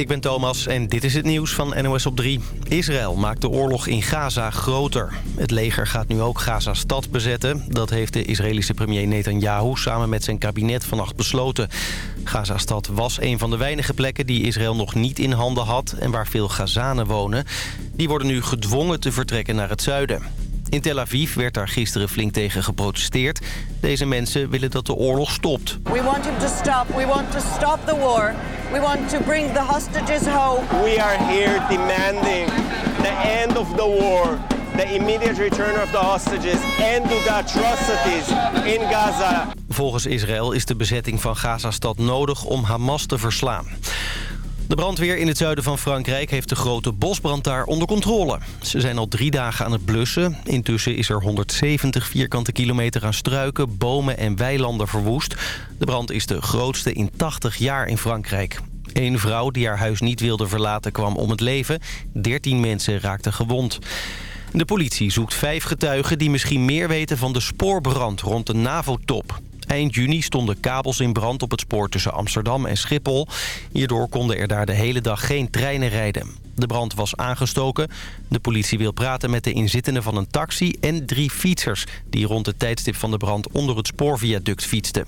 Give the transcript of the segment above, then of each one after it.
ik ben Thomas en dit is het nieuws van NOS op 3. Israël maakt de oorlog in Gaza groter. Het leger gaat nu ook Gaza-stad bezetten. Dat heeft de Israëlische premier Netanyahu samen met zijn kabinet vannacht besloten. Gaza-stad was een van de weinige plekken die Israël nog niet in handen had... en waar veel Gazanen wonen. Die worden nu gedwongen te vertrekken naar het zuiden. In Tel Aviv werd daar gisteren flink tegen geprotesteerd. Deze mensen willen dat de oorlog stopt. We want him to stop. We want to stop the war. We want to bring the hostages home. We are here demanding the end of the war, the immediate return of the hostages, end of the atrocities in Gaza. Volgens Israël is de bezetting van Gazastad nodig om Hamas te verslaan. De brandweer in het zuiden van Frankrijk heeft de grote bosbrand daar onder controle. Ze zijn al drie dagen aan het blussen. Intussen is er 170 vierkante kilometer aan struiken, bomen en weilanden verwoest. De brand is de grootste in 80 jaar in Frankrijk. Een vrouw die haar huis niet wilde verlaten kwam om het leven. 13 mensen raakten gewond. De politie zoekt vijf getuigen die misschien meer weten van de spoorbrand rond de NAVO-top. Eind juni stonden kabels in brand op het spoor tussen Amsterdam en Schiphol. Hierdoor konden er daar de hele dag geen treinen rijden. De brand was aangestoken. De politie wil praten met de inzittenden van een taxi en drie fietsers... die rond het tijdstip van de brand onder het spoorviaduct fietsten.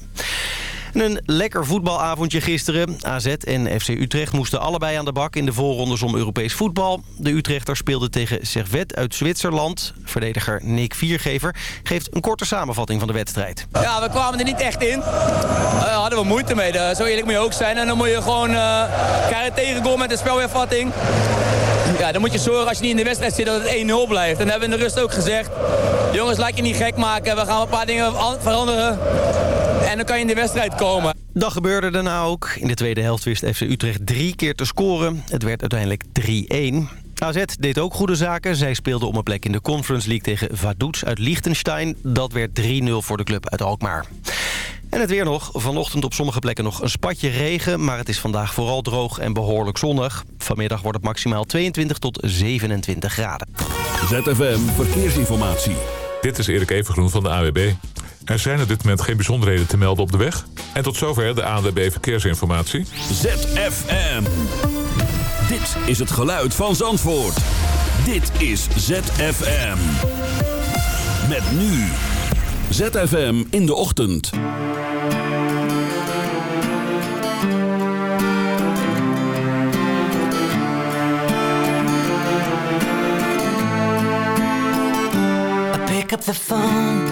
Een lekker voetbalavondje gisteren. AZ en FC Utrecht moesten allebei aan de bak in de voorrondes om Europees voetbal. De Utrechter speelde tegen Servet uit Zwitserland. Verdediger Nick Viergever geeft een korte samenvatting van de wedstrijd. Ja, we kwamen er niet echt in. Daar hadden we moeite mee. Zo eerlijk moet je ook zijn. En dan moet je gewoon uh, krijgen met de spelweervatting. Ja, dan moet je zorgen als je niet in de wedstrijd zit dat het 1-0 blijft. En dat hebben we in de rust ook gezegd. Jongens, laat je niet gek maken. We gaan een paar dingen veranderen. En dan kan je in de wedstrijd komen. Dat gebeurde daarna ook. In de tweede helft wist FC Utrecht drie keer te scoren. Het werd uiteindelijk 3-1. AZ deed ook goede zaken. Zij speelde om een plek in de Conference League tegen Vaduz uit Liechtenstein. Dat werd 3-0 voor de club uit Alkmaar. En het weer nog. Vanochtend op sommige plekken nog een spatje regen... maar het is vandaag vooral droog en behoorlijk zonnig. Vanmiddag wordt het maximaal 22 tot 27 graden. ZFM Verkeersinformatie. Dit is Erik Evengroen van de AWB. Er zijn op dit moment geen bijzonderheden te melden op de weg. En tot zover de ANWB Verkeersinformatie. ZFM. Dit is het geluid van Zandvoort. Dit is ZFM. Met nu. ZFM in de ochtend. pick up the phone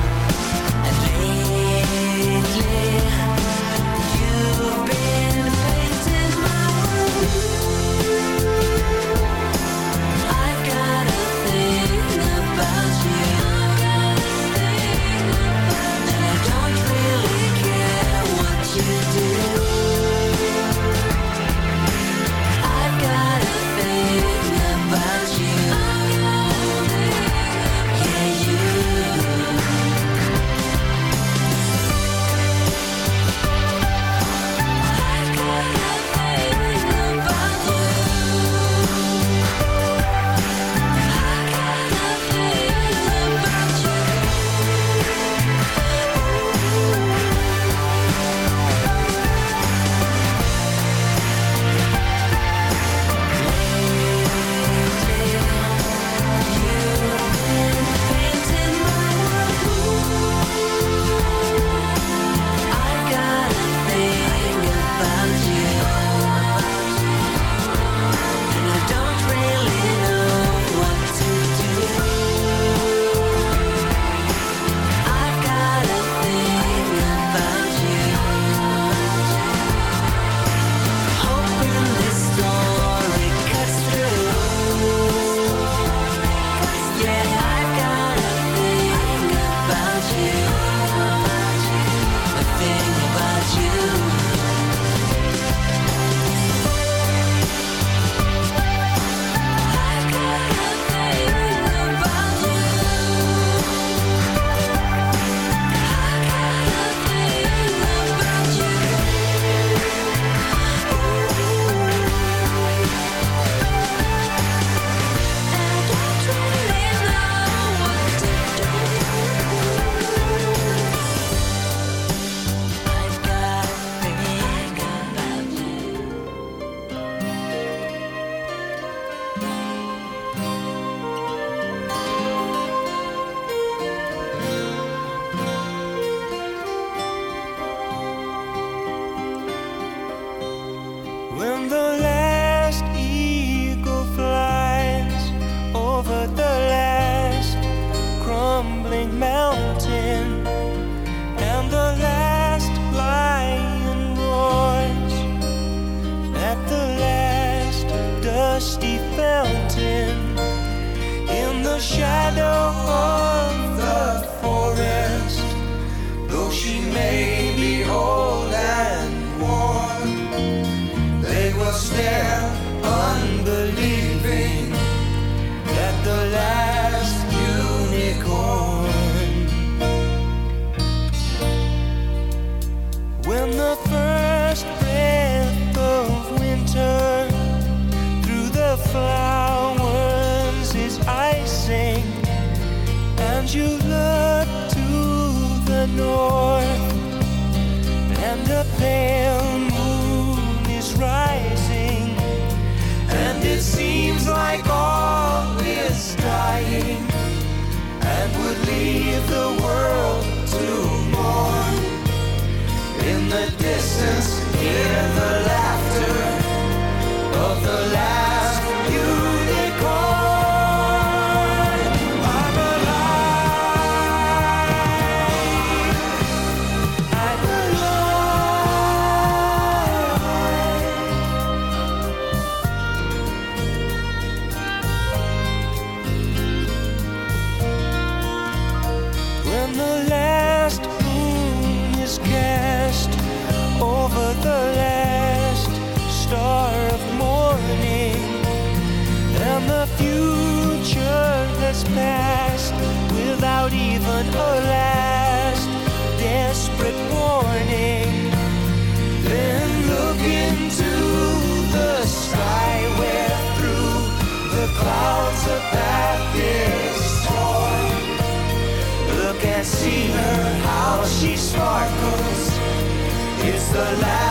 the last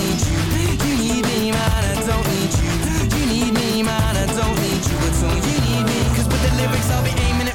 You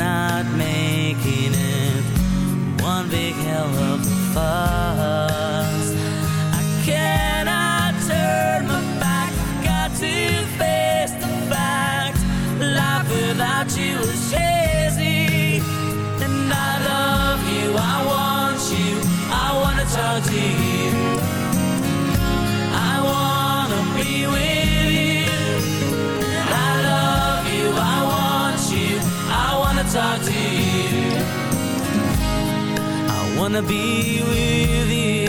Not making it one big hell of a fuss. Wanna be with you.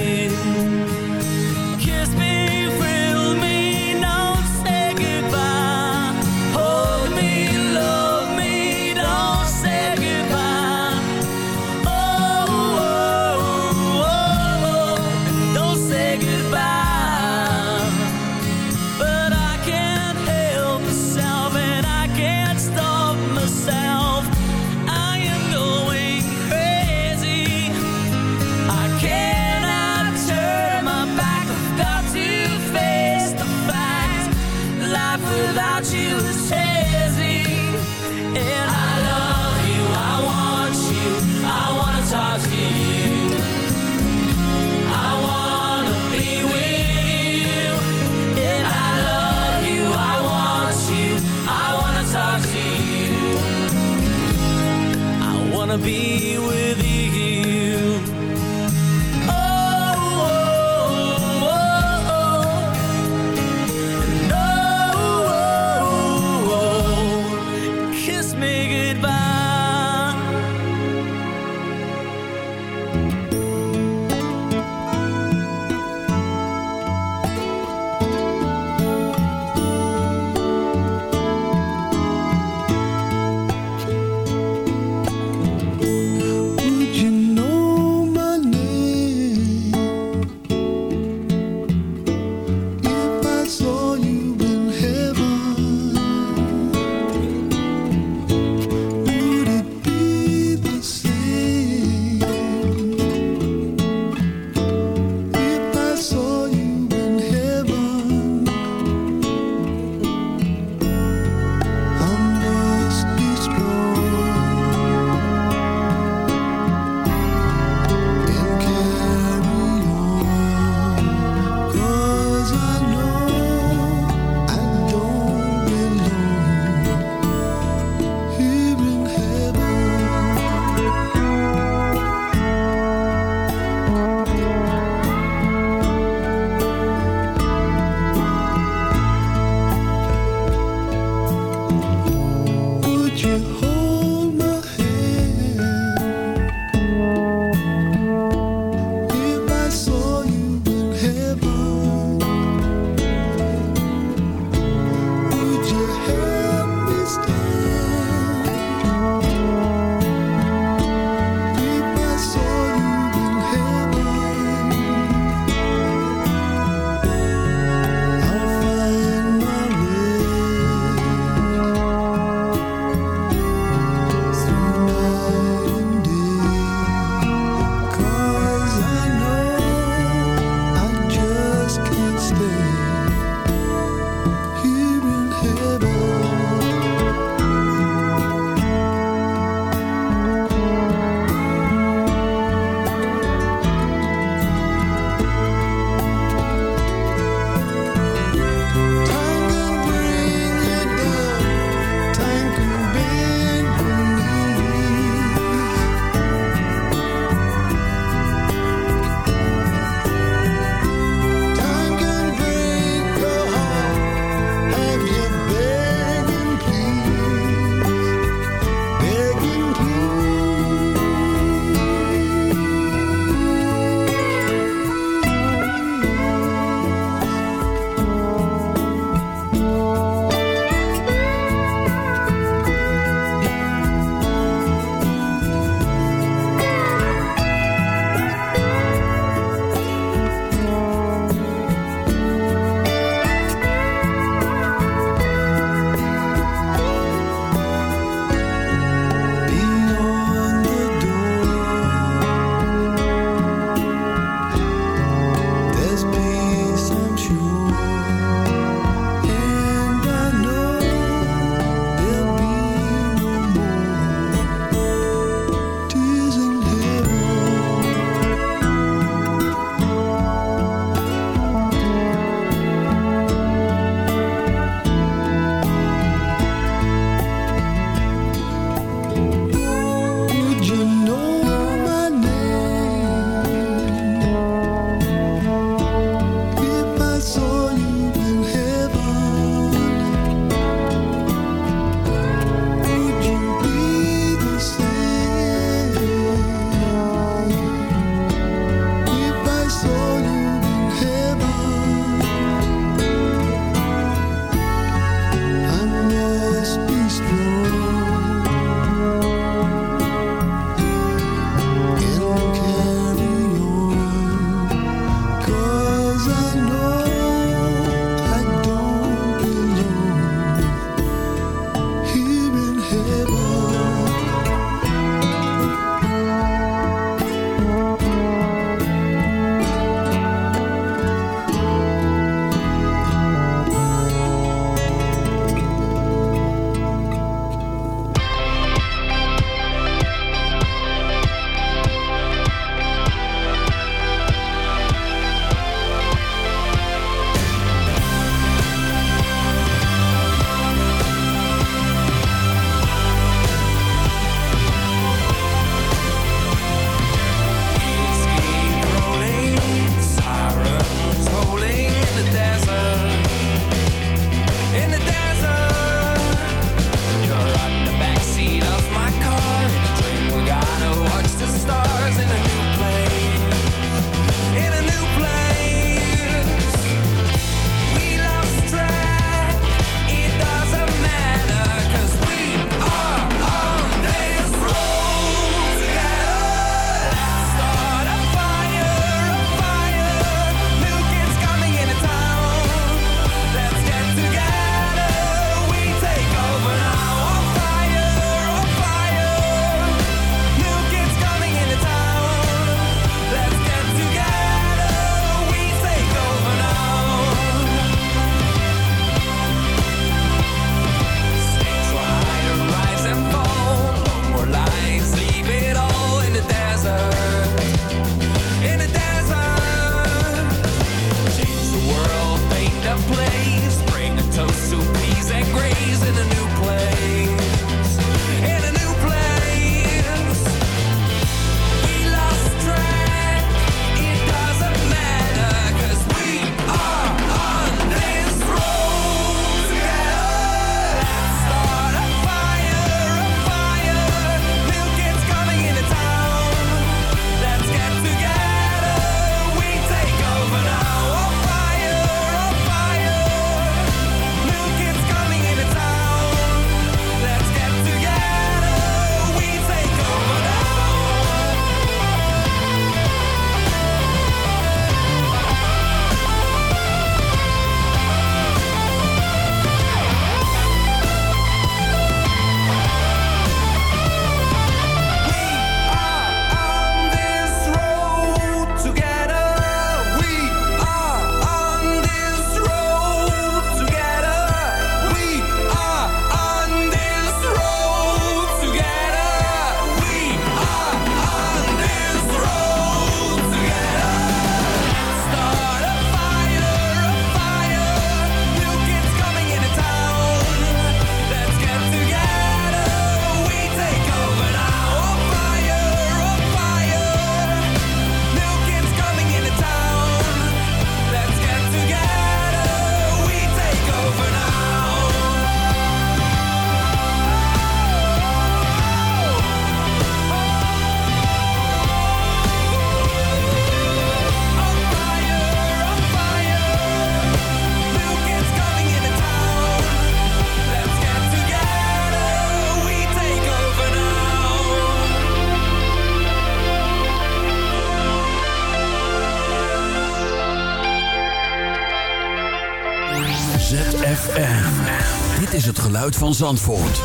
Geluid van Zandvoort.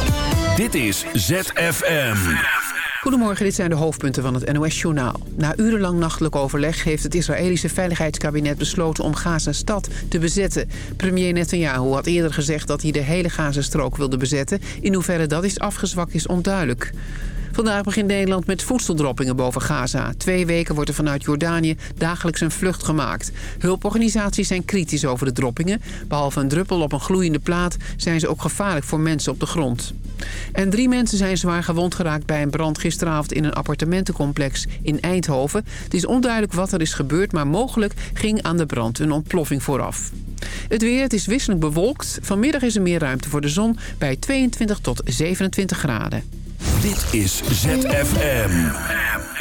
Dit is ZFM. Goedemorgen, dit zijn de hoofdpunten van het NOS-journaal. Na urenlang nachtelijk overleg heeft het Israëlische Veiligheidskabinet besloten om Gaza-stad te bezetten. Premier Netanyahu had eerder gezegd dat hij de hele Gazastrook wilde bezetten. In hoeverre dat is afgezwakt is onduidelijk. Vandaag begint Nederland met voedseldroppingen boven Gaza. Twee weken wordt er vanuit Jordanië dagelijks een vlucht gemaakt. Hulporganisaties zijn kritisch over de droppingen. Behalve een druppel op een gloeiende plaat zijn ze ook gevaarlijk voor mensen op de grond. En drie mensen zijn zwaar gewond geraakt bij een brand gisteravond in een appartementencomplex in Eindhoven. Het is onduidelijk wat er is gebeurd, maar mogelijk ging aan de brand een ontploffing vooraf. Het weer, het is wisselend bewolkt. Vanmiddag is er meer ruimte voor de zon bij 22 tot 27 graden. Dit is ZFM.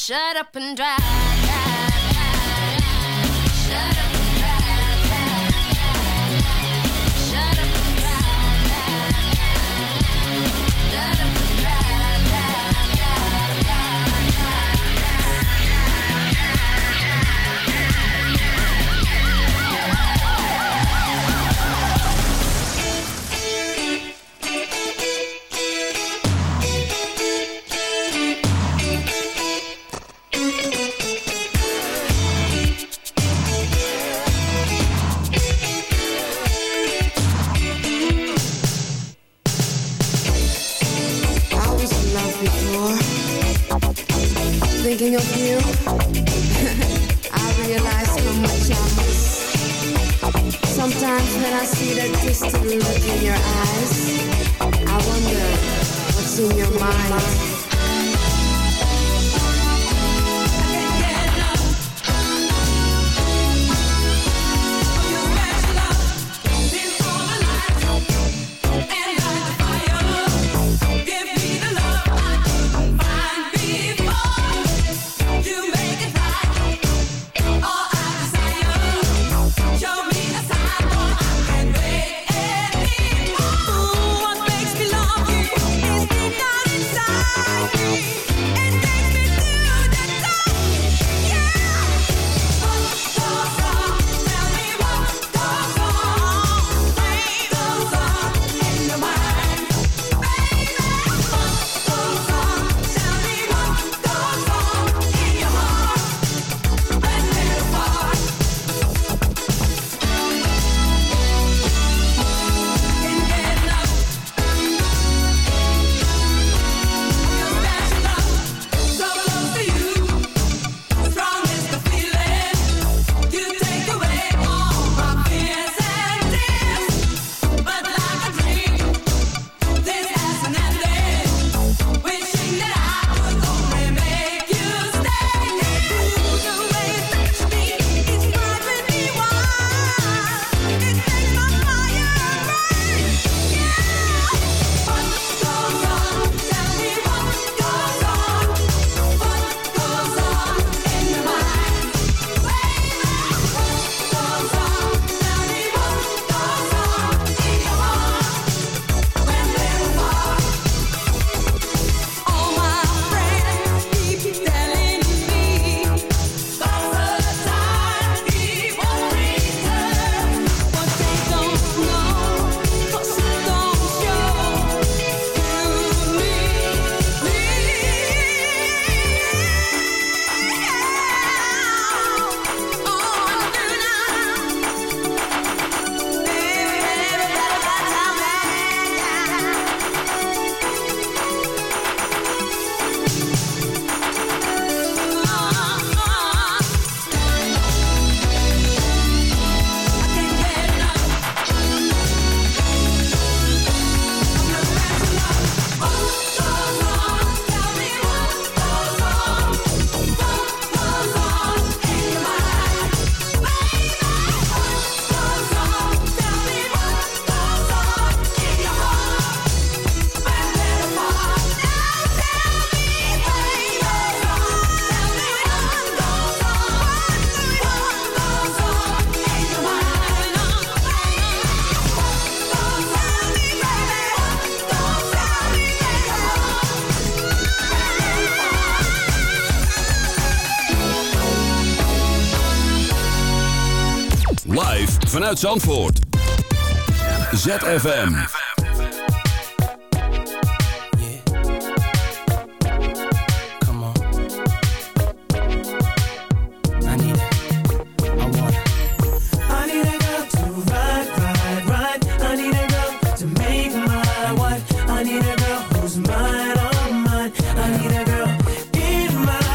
Shut up and drive,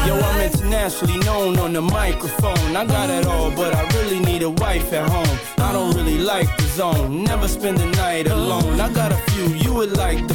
Yo, I'm internationally known on the microphone. I got it all, but I really need a wife at home. Like the zone, never spend the night alone. I got a few you would like the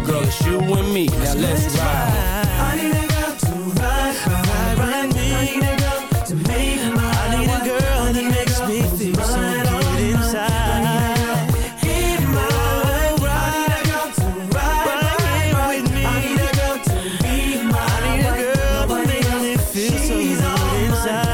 girl, it's you and me. Now let's ride. I need a girl to ride, ride, ride. me. I need a girl to make my I need a girl that makes me feel so good inside. In my life, I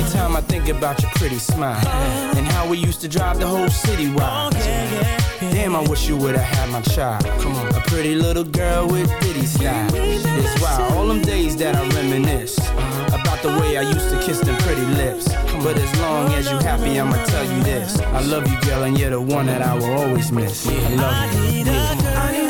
Every time I think about your pretty smile and how we used to drive the whole city wild. Damn, I wish you would've had my child. Come on, a pretty little girl with ditty style. It's wild, all them days that I reminisce about the way I used to kiss them pretty lips. But as long as you happy, I'ma tell you this: I love you, girl, and you're the one that I will always miss. I love you.